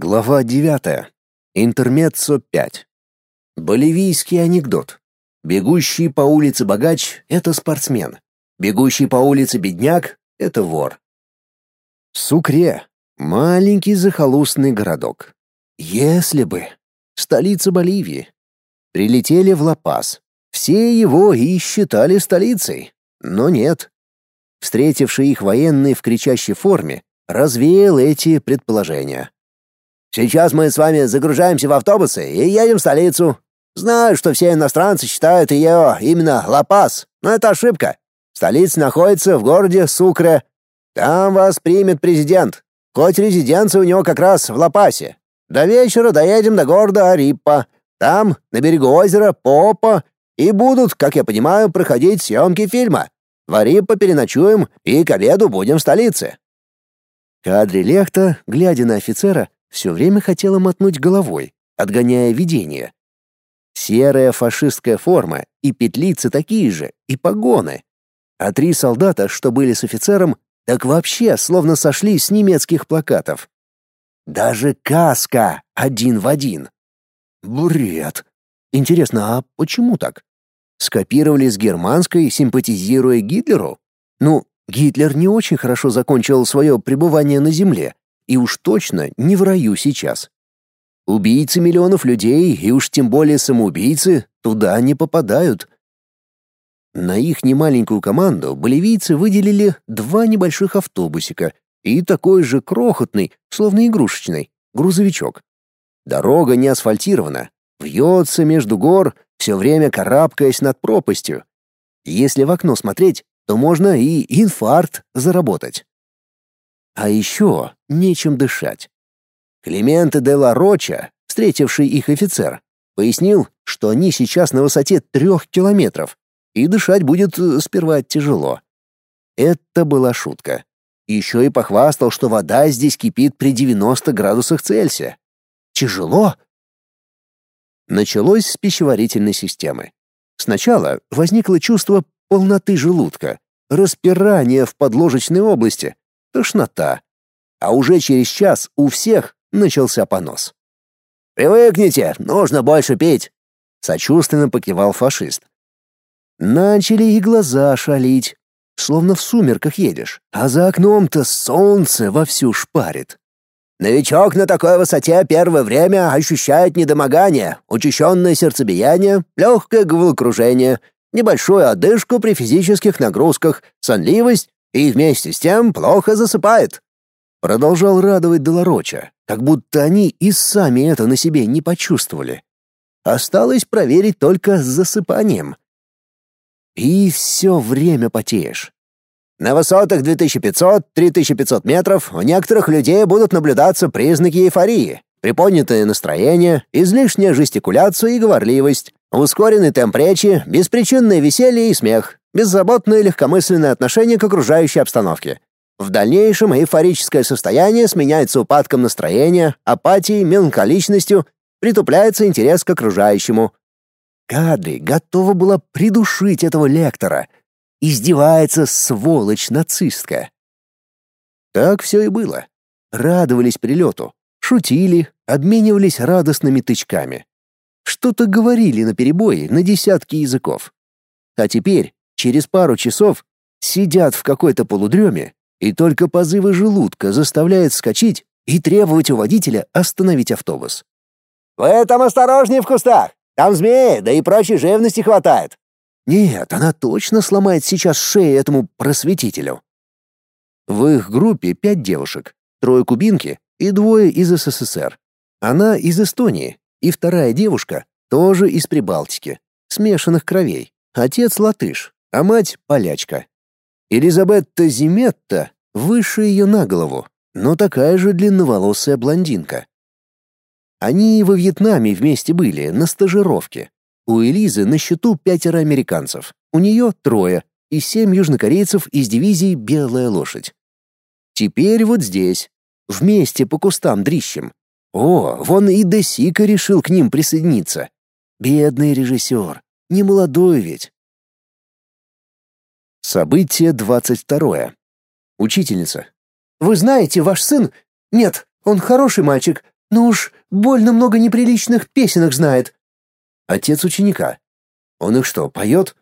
Глава 9. Интермеццо 5. Боливийский анекдот. Бегущий по улице богач — это спортсмен. Бегущий по улице бедняк — это вор. Сукре. Маленький захолустный городок. Если бы. Столица Боливии. Прилетели в Ла-Пас. Все его и считали столицей. Но нет. Встретивший их военный в кричащей форме развеял эти предположения. «Сейчас мы с вами загружаемся в автобусы и едем в столицу. Знаю, что все иностранцы считают ее именно Ла-Пас, но это ошибка. Столица находится в городе Сукре. Там вас примет президент. Хоть резиденция у него как раз в Ла-Пасе. До вечера доедем до города Ариппа. Там, на берегу озера Попа, и будут, как я понимаю, проходить съемки фильма. В Ариппа переночуем и к обеду будем в столице. Кадри Лехта, глядя на офицера, все время хотела мотнуть головой, отгоняя видение. Серая фашистская форма и петлицы такие же, и погоны. А три солдата, что были с офицером, так вообще словно сошли с немецких плакатов. Даже каска один в один. Бред. Интересно, а почему так? Скопировали с германской, симпатизируя Гитлеру? Ну, Гитлер не очень хорошо закончил свое пребывание на земле, и уж точно не в раю сейчас. Убийцы миллионов людей, и уж тем более самоубийцы, туда не попадают. На их немаленькую команду боливийцы выделили два небольших автобусика и такой же крохотный, словно игрушечный, грузовичок. Дорога не асфальтирована, вьется между гор, все время карабкаясь над пропастью. Если в окно смотреть, то можно и инфаркт заработать. А еще нечем дышать. Клименте де ла Роча, встретивший их офицер, пояснил, что они сейчас на высоте трех километров, и дышать будет э, сперва тяжело. Это была шутка. Еще и похвастал, что вода здесь кипит при 90 градусах Цельсия. Тяжело? Началось с пищеварительной системы. Сначала возникло чувство полноты желудка, распирание в подложечной области, тошнота. А уже через час у всех начался понос. «Привыкните, нужно больше пить», — сочувственно покивал фашист. Начали и глаза шалить, словно в сумерках едешь, а за окном-то солнце вовсю шпарит. Новичок на такой высоте первое время ощущает недомогание, учащенное сердцебиение, легкое головокружение, небольшую одышку при физических нагрузках, сонливость и вместе с тем плохо засыпает. Продолжал радовать Долороча, как будто они и сами это на себе не почувствовали. Осталось проверить только с засыпанием. И все время потеешь. На высотах 2500-3500 метров у некоторых людей будут наблюдаться признаки эйфории, приподнятое настроение, излишняя жестикуляция и говорливость, ускоренный темп речи, беспричинное веселье и смех, беззаботное легкомысленное отношение к окружающей обстановке. В дальнейшем эйфорическое состояние сменяется упадком настроения, апатией, меланхоличностью, притупляется интерес к окружающему. Кадри готова была придушить этого лектора. Издевается сволочь нацистка. Так все и было. Радовались прилету, шутили, обменивались радостными тычками. Что-то говорили на перебои на десятки языков. А теперь, через пару часов, сидят в какой-то полудреме, и только позывы желудка заставляют скачать и требовать у водителя остановить автобус. «Вы там осторожнее в кустах! Там змеи, да и прочей живности хватает!» Нет, она точно сломает сейчас шею этому просветителю. В их группе пять девушек, трое кубинки и двое из СССР. Она из Эстонии, и вторая девушка тоже из Прибалтики, смешанных кровей. Отец латыш, а мать полячка. Элизабетта Зиметта выше ее на голову, но такая же длинноволосая блондинка. Они во Вьетнаме вместе были на стажировке. У Элизы на счету пятеро американцев, у нее трое и семь южнокорейцев из дивизии «Белая лошадь». Теперь вот здесь, вместе по кустам дрищем. О, вон и Десика решил к ним присоединиться. Бедный режиссер, не молодой ведь. Событие двадцать второе. Учительница. «Вы знаете, ваш сын... Нет, он хороший мальчик, Ну уж больно много неприличных песенок знает. Отец ученика. Он их что, поет?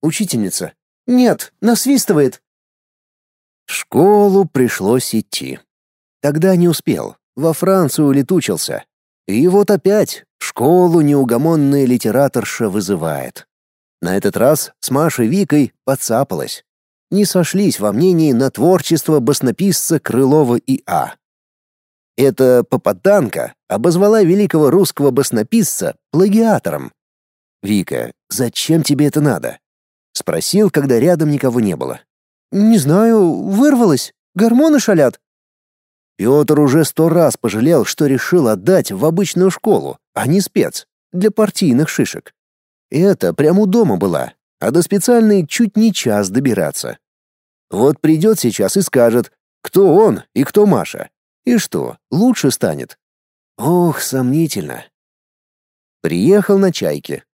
Учительница. Нет, насвистывает. В школу пришлось идти. Тогда не успел, во Францию улетучился. И вот опять школу неугомонная литераторша вызывает. На этот раз с Машей Викой подцапалась. Не сошлись во мнении на творчество баснописца Крылова и А. Эта попаданка обозвала великого русского баснописца плагиатором. «Вика, зачем тебе это надо?» Спросил, когда рядом никого не было. «Не знаю, вырвалась. Гормоны шалят». Петр уже сто раз пожалел, что решил отдать в обычную школу, а не спец, для партийных шишек. Это прямо у дома была, а до специальной чуть не час добираться. Вот придет сейчас и скажет, кто он и кто Маша. И что, лучше станет? Ох, сомнительно. Приехал на чайке.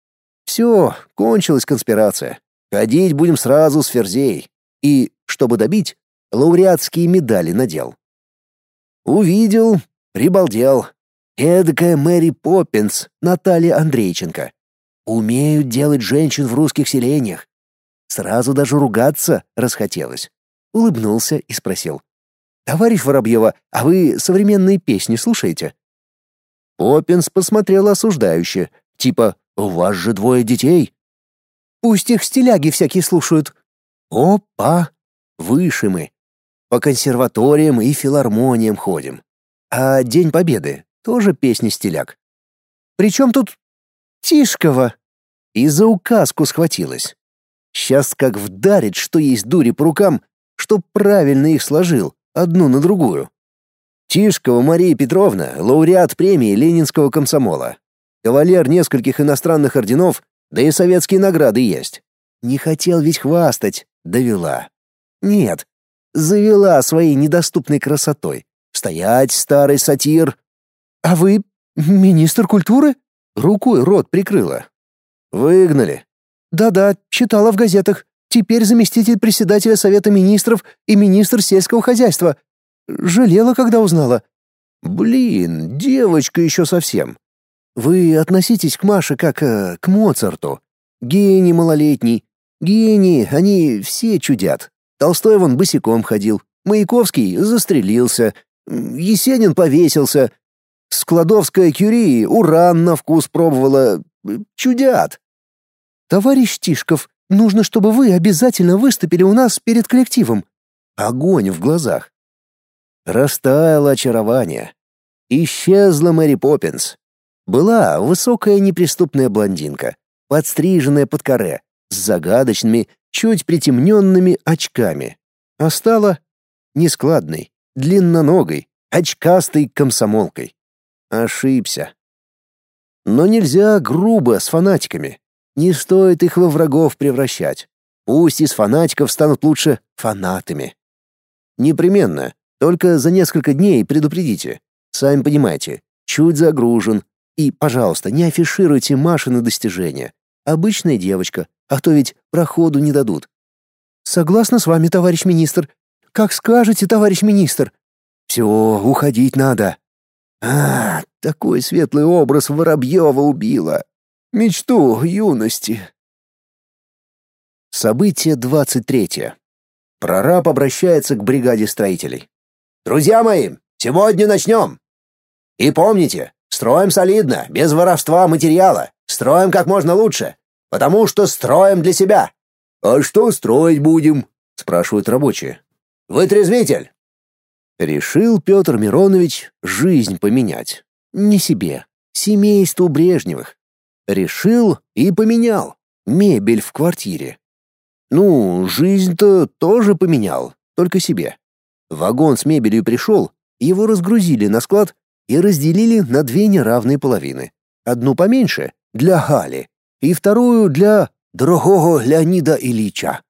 Все, кончилась конспирация. Ходить будем сразу с ферзей. И, чтобы добить, лауреатские медали надел. Увидел, прибалдел. Эдакая Мэри Поппинс, Наталья Андрейченко. Умеют делать женщин в русских селениях. Сразу даже ругаться расхотелось. Улыбнулся и спросил. «Товарищ Воробьева, а вы современные песни слушаете?» Поппинс посмотрел осуждающе, типа «У вас же двое детей». «Пусть их стиляги всякие слушают». «Опа! Выше мы. По консерваториям и филармониям ходим. А День Победы тоже песни стиляк. «При чем тут Тишкова?» И за указку схватилась. Сейчас как вдарит, что есть дури по рукам, что правильно их сложил, одну на другую. Тишкова Мария Петровна, лауреат премии Ленинского комсомола. Кавалер нескольких иностранных орденов, да и советские награды есть. Не хотел ведь хвастать, довела. Нет, завела своей недоступной красотой. Стоять, старый сатир. А вы министр культуры? Рукой рот прикрыла. Выгнали. Да-да, читала в газетах. Теперь заместитель председателя Совета министров и министр сельского хозяйства. Жалела, когда узнала. Блин, девочка еще совсем. Вы относитесь к Маше как э, к Моцарту. Гений малолетний. Гении, они все чудят. Толстой вон босиком ходил. Маяковский застрелился. Есенин повесился. Складовская Кюри уран на вкус пробовала. Чудят. Товарищ Тишков, нужно, чтобы вы обязательно выступили у нас перед коллективом. Огонь в глазах. Растаяло очарование. Исчезла Мэри Поппинс. Была высокая неприступная блондинка, подстриженная под коре, с загадочными, чуть притемненными очками. А стала нескладной, длинноногой, очкастой комсомолкой. Ошибся. Но нельзя грубо с фанатиками. Не стоит их во врагов превращать. Пусть из фанатиков станут лучше фанатами. Непременно, только за несколько дней предупредите. Сами понимаете, чуть загружен. И, пожалуйста, не афишируйте Машины достижения. Обычная девочка, а то ведь проходу не дадут. Согласна с вами, товарищ министр. Как скажете, товарищ министр. Все, уходить надо. А, такой светлый образ Воробьева убила. Мечту юности. Событие 23. Прораб обращается к бригаде строителей. Друзья мои, сегодня начнем. И помните, строим солидно, без воровства материала. Строим как можно лучше, потому что строим для себя. А что строить будем? спрашивают рабочие. Вытрезвитель. Решил Петр Миронович жизнь поменять. Не себе, семейству Брежневых. Решил и поменял. Мебель в квартире. Ну, жизнь-то тоже поменял, только себе. Вагон с мебелью пришел, его разгрузили на склад и разделили на две неравные половины. Одну поменьше — для Гали, и вторую для дорогого Леонида Ильича.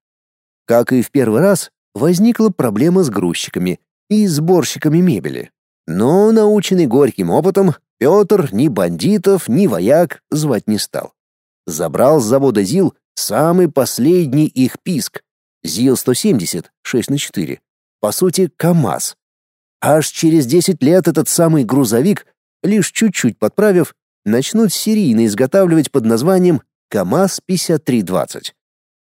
Как и в первый раз, возникла проблема с грузчиками и сборщиками мебели. Но, наученный горьким опытом, Петр ни бандитов, ни вояк звать не стал. Забрал с завода ЗИЛ самый последний их писк. ЗИЛ-170, 6 на 4 по сути, КАМАЗ. Аж через 10 лет этот самый грузовик лишь чуть-чуть подправив, начнут серийно изготавливать под названием КАМАЗ-5320.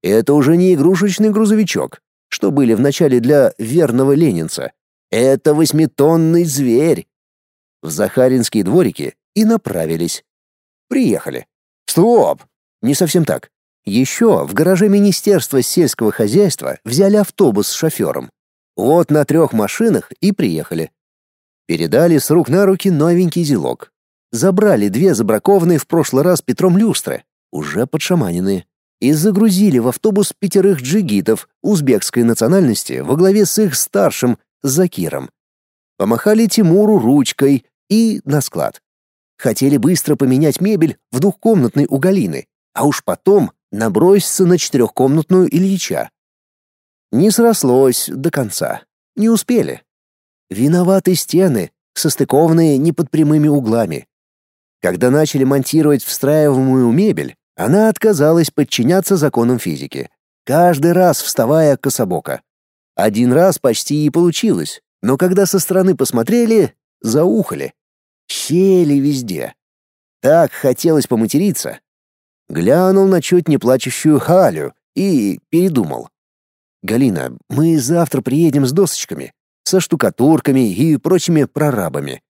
Это уже не игрушечный грузовичок, что были в начале для верного ленинца. Это восьмитонный зверь. В Захаринские дворики и направились. Приехали. Стоп! Не совсем так. Еще в гараже Министерства сельского хозяйства взяли автобус с шофером. Вот на трех машинах и приехали. Передали с рук на руки новенький зелок. Забрали две забракованные в прошлый раз Петром люстры, уже подшаманенные, и загрузили в автобус пятерых джигитов узбекской национальности во главе с их старшим Закиром. Помахали Тимуру ручкой и на склад. Хотели быстро поменять мебель в двухкомнатной у Галины, а уж потом наброситься на четырехкомнатную Ильича. Не срослось до конца. Не успели. Виноваты стены, состыкованные не под прямыми углами. Когда начали монтировать встраиваемую мебель, она отказалась подчиняться законам физики, каждый раз вставая кособоко. Один раз почти и получилось, но когда со стороны посмотрели, заухали. Щели везде. Так хотелось поматериться, Глянул на чуть не плачущую Халю и передумал. «Галина, мы завтра приедем с досочками, со штукатурками и прочими прорабами.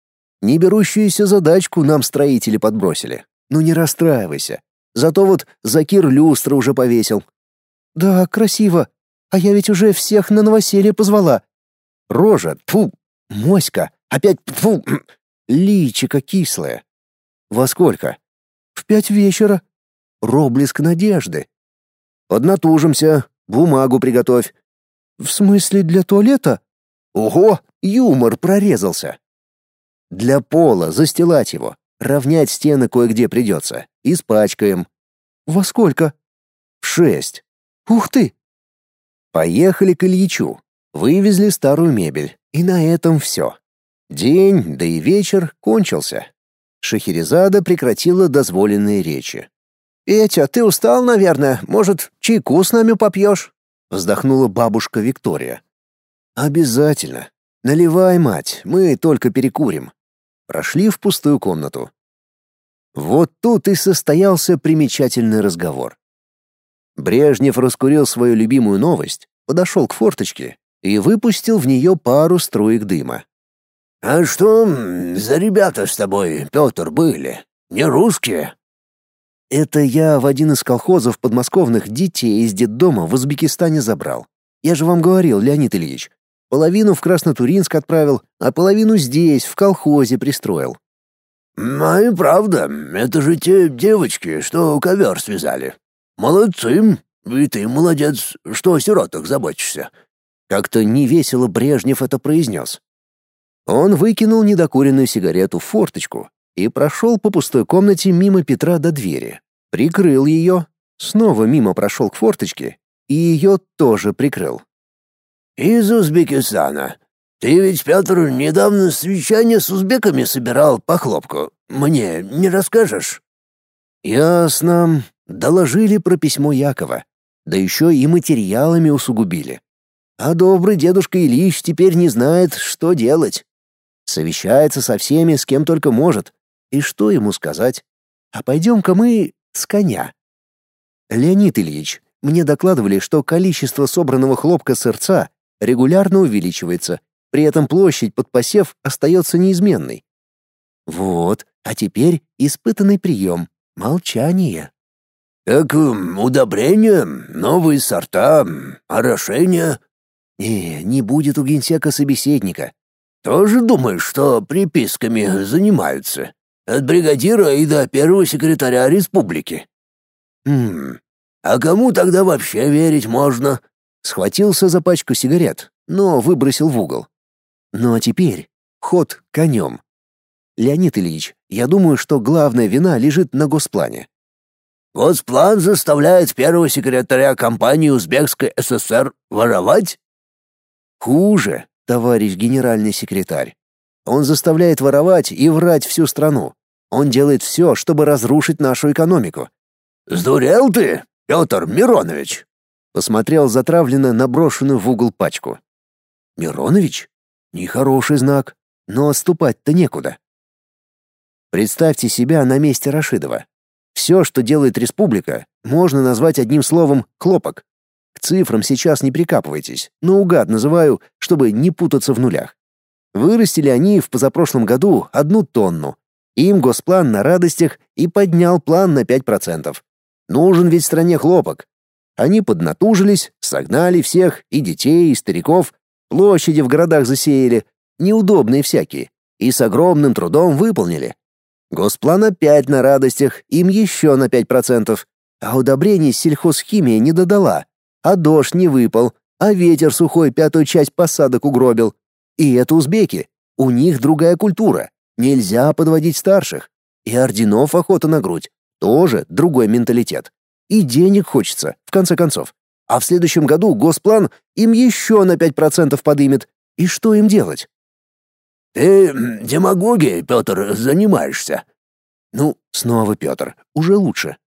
Не берущуюся задачку нам строители подбросили. Ну не расстраивайся. Зато вот Закир люстры уже повесил». «Да, красиво. А я ведь уже всех на новоселье позвала». «Рожа, тьфу, моська, опять тьфу, личико кислое». «Во сколько?» «В пять вечера», проблеск надежды. Поднатужимся, бумагу приготовь. В смысле для туалета? Ого, юмор прорезался. Для пола застилать его, равнять стены кое-где придется. Испачкаем. Во сколько? В шесть. Ух ты! Поехали к Ильичу. Вывезли старую мебель. И на этом все. День, да и вечер кончился. Шахерезада прекратила дозволенные речи. «Петя, ты устал, наверное? Может, чайку с нами попьешь?» — вздохнула бабушка Виктория. «Обязательно. Наливай, мать, мы только перекурим». Прошли в пустую комнату. Вот тут и состоялся примечательный разговор. Брежнев раскурил свою любимую новость, подошел к форточке и выпустил в нее пару струек дыма. «А что за ребята с тобой, Петр, были? Не русские?» Это я в один из колхозов подмосковных детей из детдома в Узбекистане забрал. Я же вам говорил, Леонид Ильич. Половину в Краснотуринск отправил, а половину здесь, в колхозе, пристроил. «А и правда, это же те девочки, что ковер связали. Молодцы, и ты молодец, что о сиротах заботишься». Как-то невесело Брежнев это произнес. Он выкинул недокуренную сигарету в форточку и прошел по пустой комнате мимо Петра до двери. Прикрыл ее, снова мимо прошел к форточке и ее тоже прикрыл. «Из Узбекистана. Ты ведь, Петр, недавно свечание с узбеками собирал по хлопку. Мне не расскажешь?» «Ясно. Доложили про письмо Якова. Да еще и материалами усугубили. А добрый дедушка Ильич теперь не знает, что делать. Совещается со всеми, с кем только может, и что ему сказать? А пойдем-ка мы с коня. Леонид Ильич, мне докладывали, что количество собранного хлопка сырца регулярно увеличивается, при этом площадь под посев остается неизменной. Вот, а теперь испытанный прием — молчание. «Так удобрения, новые сорта, орошения?» «Не, не будет у генсека собеседника». «Тоже думаешь, что приписками занимаются?» От бригадира и до первого секретаря республики. Хм, а кому тогда вообще верить можно? Схватился за пачку сигарет, но выбросил в угол. Ну а теперь ход конем. Леонид Ильич, я думаю, что главная вина лежит на госплане. Госплан заставляет первого секретаря компании Узбекской ССР воровать? Хуже, товарищ генеральный секретарь. Он заставляет воровать и врать всю страну. Он делает все, чтобы разрушить нашу экономику. Сдурел ты, Петр Миронович? Посмотрел затравленно на брошенную в угол пачку. Миронович? Нехороший знак, но отступать-то некуда. Представьте себя на месте Рашидова. Все, что делает республика, можно назвать одним словом «хлопок». К цифрам сейчас не прикапывайтесь, но угад называю, чтобы не путаться в нулях. Вырастили они в позапрошлом году одну тонну. Им госплан на радостях и поднял план на 5%. Нужен ведь стране хлопок. Они поднатужились, согнали всех, и детей, и стариков, площади в городах засеяли, неудобные всякие, и с огромным трудом выполнили. Госплан опять на радостях, им еще на 5%, а удобрений сельхозхимия не додала, а дождь не выпал, а ветер сухой пятую часть посадок угробил. И это узбеки, у них другая культура, нельзя подводить старших. И орденов охота на грудь, тоже другой менталитет. И денег хочется, в конце концов. А в следующем году Госплан им еще на 5% подымет. И что им делать? Ты демагогией, Петр, занимаешься. Ну, снова Петр, уже лучше.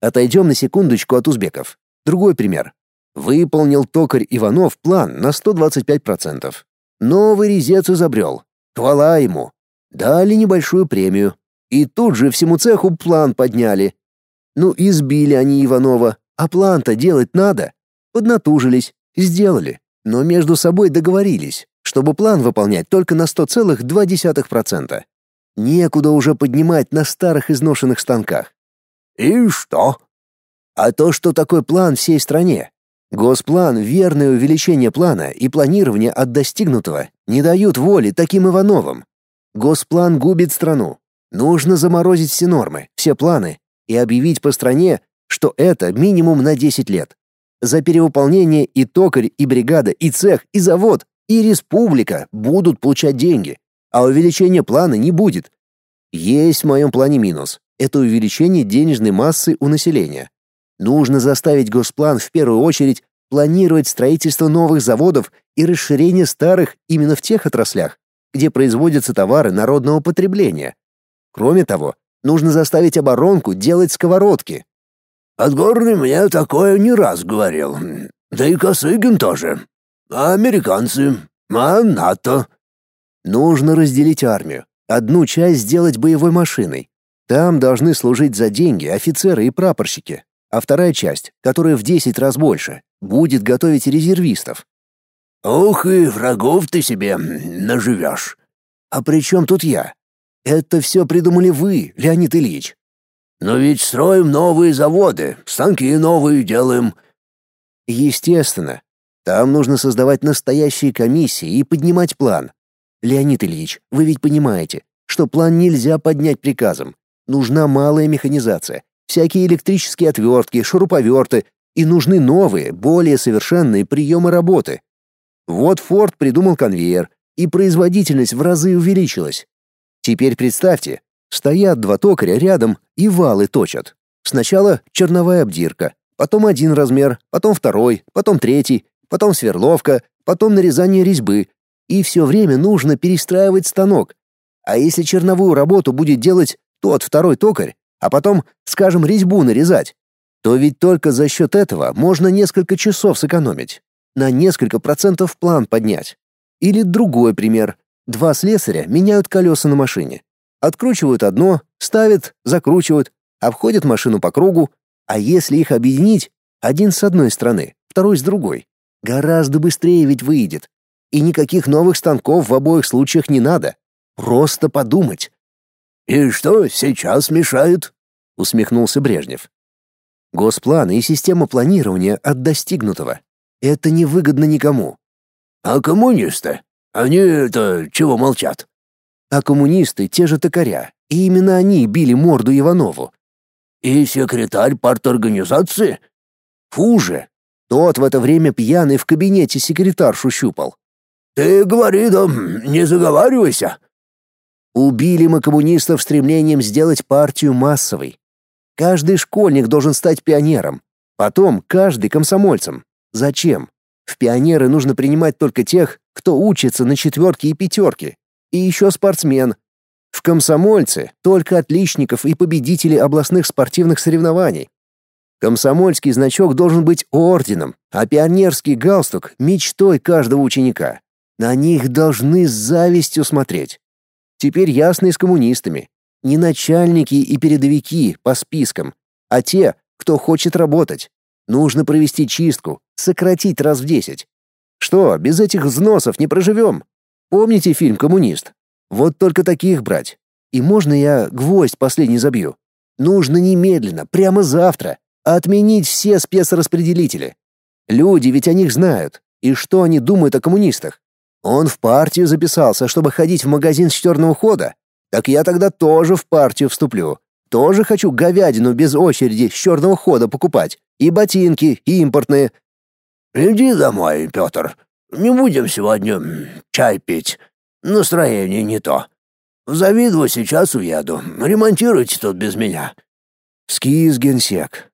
Отойдем на секундочку от узбеков. Другой пример. Выполнил токарь Иванов план на 125%. Новый резец изобрел. Хвала ему. Дали небольшую премию. И тут же всему цеху план подняли. Ну, избили они Иванова, а план-то делать надо. Поднатужились, сделали, но между собой договорились, чтобы план выполнять только на 100,2%. Некуда уже поднимать на старых изношенных станках. И что? А то, что такой план всей стране. Госплан, верное увеличение плана и планирование от достигнутого не дают воли таким Ивановым. Госплан губит страну. Нужно заморозить все нормы, все планы и объявить по стране, что это минимум на 10 лет. За перевыполнение и токарь, и бригада, и цех, и завод и республика будут получать деньги, а увеличения плана не будет. Есть в моем плане минус. Это увеличение денежной массы у населения. Нужно заставить Госплан в первую очередь планировать строительство новых заводов и расширение старых именно в тех отраслях, где производятся товары народного потребления. Кроме того, нужно заставить оборонку делать сковородки. Отгорный мне такое не раз говорил. Да и Косыгин тоже. А американцы? А НАТО? Нужно разделить армию. Одну часть сделать боевой машиной. Там должны служить за деньги офицеры и прапорщики. А вторая часть, которая в 10 раз больше, будет готовить резервистов. Ух, и врагов ты себе наживешь. А при чем тут я? Это все придумали вы, Леонид Ильич. Но ведь строим новые заводы, станки новые делаем. Естественно, там нужно создавать настоящие комиссии и поднимать план. Леонид Ильич, вы ведь понимаете, что план нельзя поднять приказом. Нужна малая механизация, всякие электрические отвертки, шуруповерты, и нужны новые, более совершенные приемы работы. Вот Форд придумал конвейер, и производительность в разы увеличилась. Теперь представьте, стоят два токаря рядом и валы точат. Сначала черновая обдирка, потом один размер, потом второй, потом третий, потом сверловка, потом нарезание резьбы. И все время нужно перестраивать станок. А если черновую работу будет делать тот второй токарь, а потом, скажем, резьбу нарезать, то ведь только за счет этого можно несколько часов сэкономить, на несколько процентов план поднять. Или другой пример. Два слесаря меняют колеса на машине. Откручивают одно, ставят, закручивают, обходят машину по кругу, а если их объединить, один с одной стороны, второй с другой, Гораздо быстрее ведь выйдет. И никаких новых станков в обоих случаях не надо. Просто подумать. «И что сейчас мешает?» — усмехнулся Брежнев. Госпланы и система планирования от достигнутого. Это невыгодно никому. А коммунисты? Они это чего молчат? А коммунисты те же токаря, и именно они били морду Иванову. И секретарь парторганизации? Хуже, тот в это время пьяный в кабинете секретаршу щупал. «Ты говори, да не заговаривайся!» Убили мы коммунистов стремлением сделать партию массовой. Каждый школьник должен стать пионером, потом каждый комсомольцем. Зачем? В пионеры нужно принимать только тех, кто учится на четверки и пятерки, и еще спортсмен. В комсомольцы только отличников и победителей областных спортивных соревнований. Комсомольский значок должен быть орденом, а пионерский галстук — мечтой каждого ученика. На них должны с завистью смотреть. Теперь ясно и с коммунистами. Не начальники и передовики по спискам, а те, кто хочет работать. Нужно провести чистку, сократить раз в десять. Что, без этих взносов не проживем? Помните фильм «Коммунист»? Вот только таких брать. И можно я гвоздь последний забью? Нужно немедленно, прямо завтра, отменить все спецраспределители. Люди ведь о них знают. И что они думают о коммунистах? Он в партию записался, чтобы ходить в магазин с черного хода. Так я тогда тоже в партию вступлю. Тоже хочу говядину без очереди с черного хода покупать. И ботинки, и импортные. Иди домой, Петр. Не будем сегодня чай пить. Настроение не то. В Завидово сейчас уеду. Ремонтируйте тут без меня. Скиз генсек.